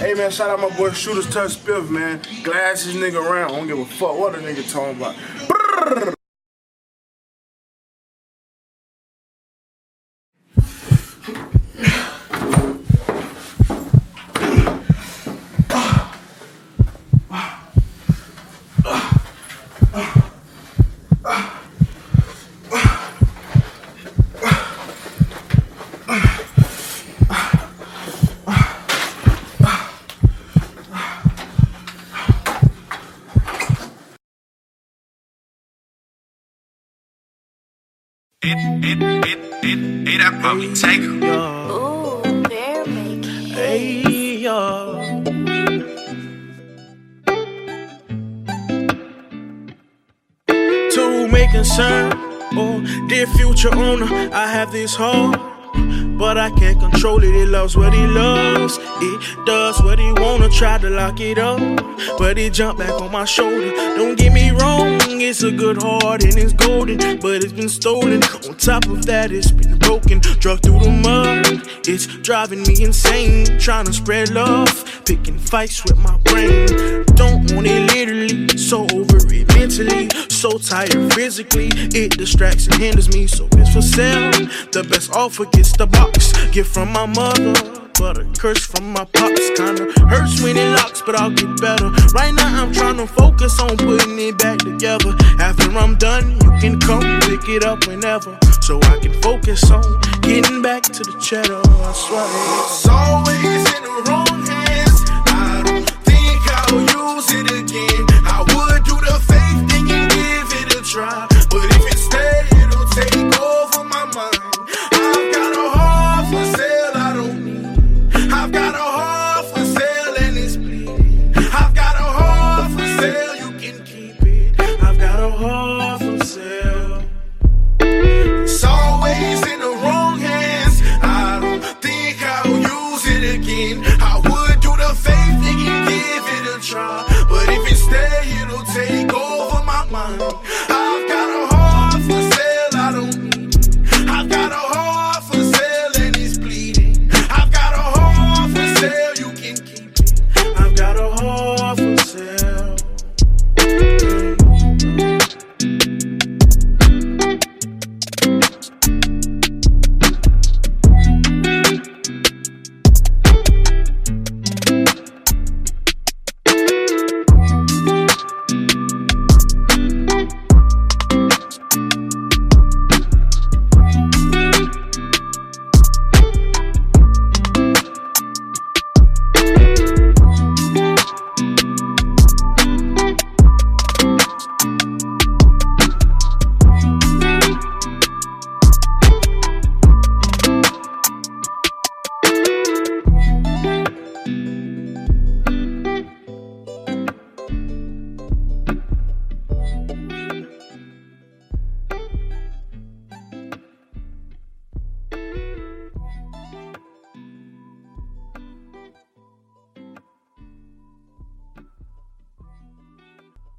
Hey man, shout out my boy Shooters Touch Spiff, man. Glasses nigga around. I don't give a fuck what a nigga talking about. It, it, it, it, it, I probably take her. Ooh, bear making. Hey, yo. To make concern, oh, dear future owner, I have this heart. But I can't control it, it loves what he loves. It does what he wanna, try to lock it up. But it jump back on my shoulder. Don't get me wrong, it's a good heart and it's golden. But it's been stolen. On top of that, it's been broken. Drug through the mud. It's driving me insane. Trying to spread love. Picking fights with my brain. Don't want it literally. So mentally. So tired physically. It distracts and hinders me. So it's for sale. The best offer gets the box. Gift from my mother. But a curse from my pops kinda hurts when it locks, but I'll get better. Right now I'm trying to focus on putting it back together. After I'm done, you can come pick it up whenever. So I can focus on getting back to the cheddar. I swear. So I've got a